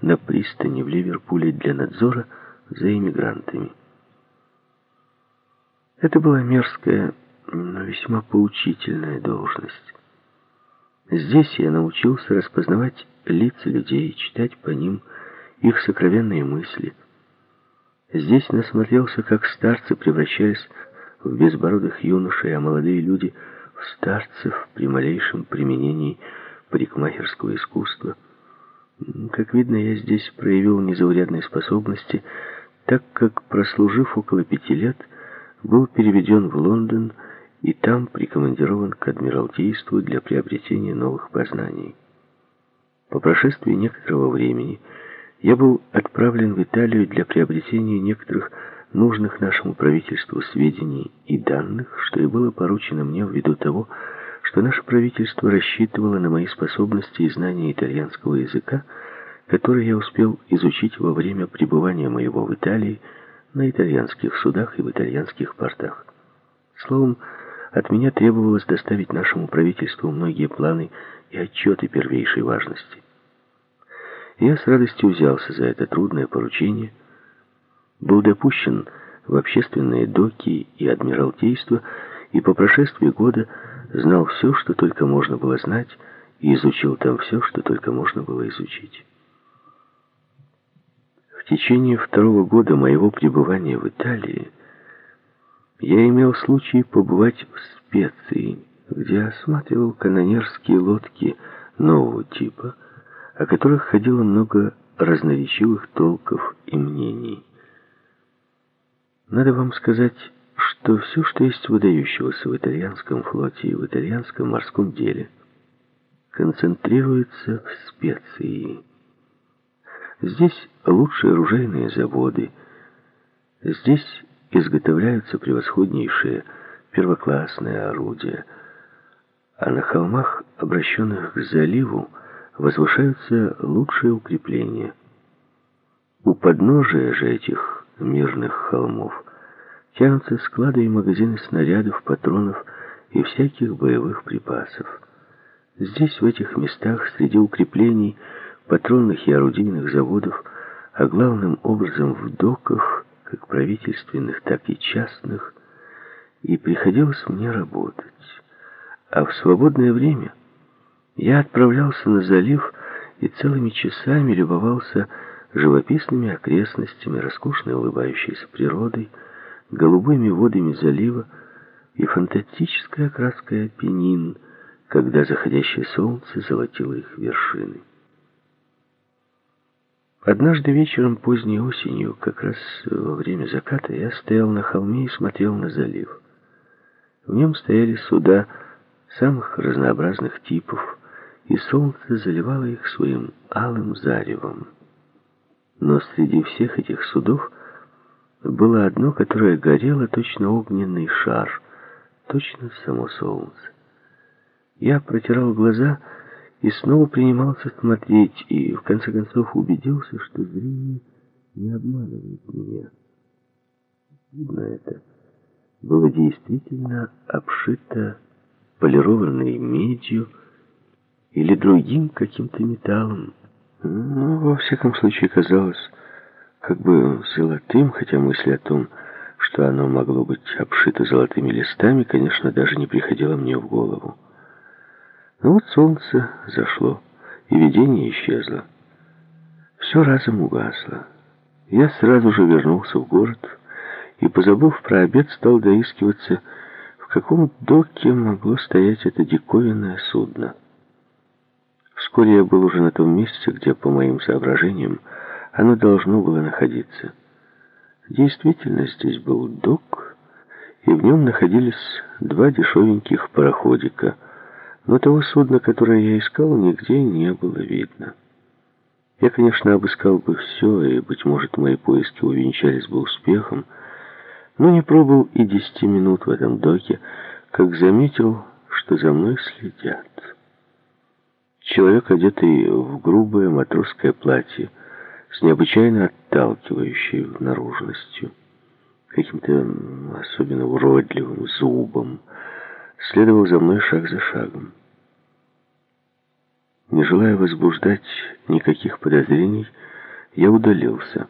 на пристани в Ливерпуле для надзора за иммигрантами. Это была мерзкая, но весьма поучительная должность. Здесь я научился распознавать лица людей, читать по ним их сокровенные мысли. Здесь насмотрелся, как старцы превращались в безбородых юношей, а молодые люди — в старцев при малейшем применении парикмахерского искусства. Как видно, я здесь проявил незаурядные способности, так как, прослужив около пяти лет, был переведен в Лондон и там прикомандирован к Адмиралтейству для приобретения новых познаний. По прошествии некоторого времени я был отправлен в Италию для приобретения некоторых нужных нашему правительству сведений и данных, что и было поручено мне ввиду того, что наше правительство рассчитывало на мои способности и знания итальянского языка, которые я успел изучить во время пребывания моего в Италии на итальянских судах и в итальянских портах. Словом, от меня требовалось доставить нашему правительству многие планы и отчеты первейшей важности. Я с радостью взялся за это трудное поручение, был допущен в общественные доки и адмиралтейство, и по прошествии года знал все, что только можно было знать, и изучил там все, что только можно было изучить. В течение второго года моего пребывания в Италии я имел случай побывать в Специи, где осматривал канонерские лодки нового типа, о которых ходило много разноречивых толков и мнений. Надо вам сказать, что все, что есть выдающегося в итальянском флоте и в итальянском морском деле, концентрируется в специи. Здесь лучшие оружейные заводы, здесь изготовляются превосходнейшие первоклассные орудия, а на холмах, обращенных к заливу, возвышаются лучшие укрепления. У подножия же этих мирных холмов тянутся склады и магазины снарядов, патронов и всяких боевых припасов. Здесь, в этих местах, среди укреплений, патронных и орудийных заводов, а главным образом в доках, как правительственных, так и частных, и приходилось мне работать. А в свободное время я отправлялся на залив и целыми часами любовался живописными окрестностями, роскошной улыбающейся природой, голубыми водами залива и фантастической окраской опенин, когда заходящее солнце золотило их вершины. Однажды вечером поздней осенью, как раз во время заката, я стоял на холме и смотрел на залив. В нем стояли суда самых разнообразных типов, и солнце заливало их своим алым заревом. Но среди всех этих судов было одно, которое горело точно огненный шар, точно само солнце. Я протирал глаза и снова принимался смотреть, и в конце концов убедился, что зрение не обманывает меня. Видно это было действительно обшито полированной медью или другим каким-то металлом, ну, во всяком случае, казалось как бы золотым, хотя мысль о том, что оно могло быть обшито золотыми листами, конечно, даже не приходила мне в голову. Но вот солнце зашло, и видение исчезло. Все разом угасло. Я сразу же вернулся в город и, позабыв про обед, стал доискиваться, в каком доке могло стоять это диковинное судно. Вскоре я был уже на том месте, где, по моим соображениям, оно должно было находиться. Действительно, здесь был док, и в нем находились два дешевеньких пароходика, но того судна, которое я искал, нигде не было видно. Я, конечно, обыскал бы все, и, быть может, мои поиски увенчались бы успехом, но не пробыл и десяти минут в этом доке, как заметил, что за мной следят. Человек, одетый в грубое матросское платье, с необычайно отталкивающей наружностью, каким-то особенно уродливым зубом, следовал за мной шаг за шагом. Не желая возбуждать никаких подозрений, я удалился.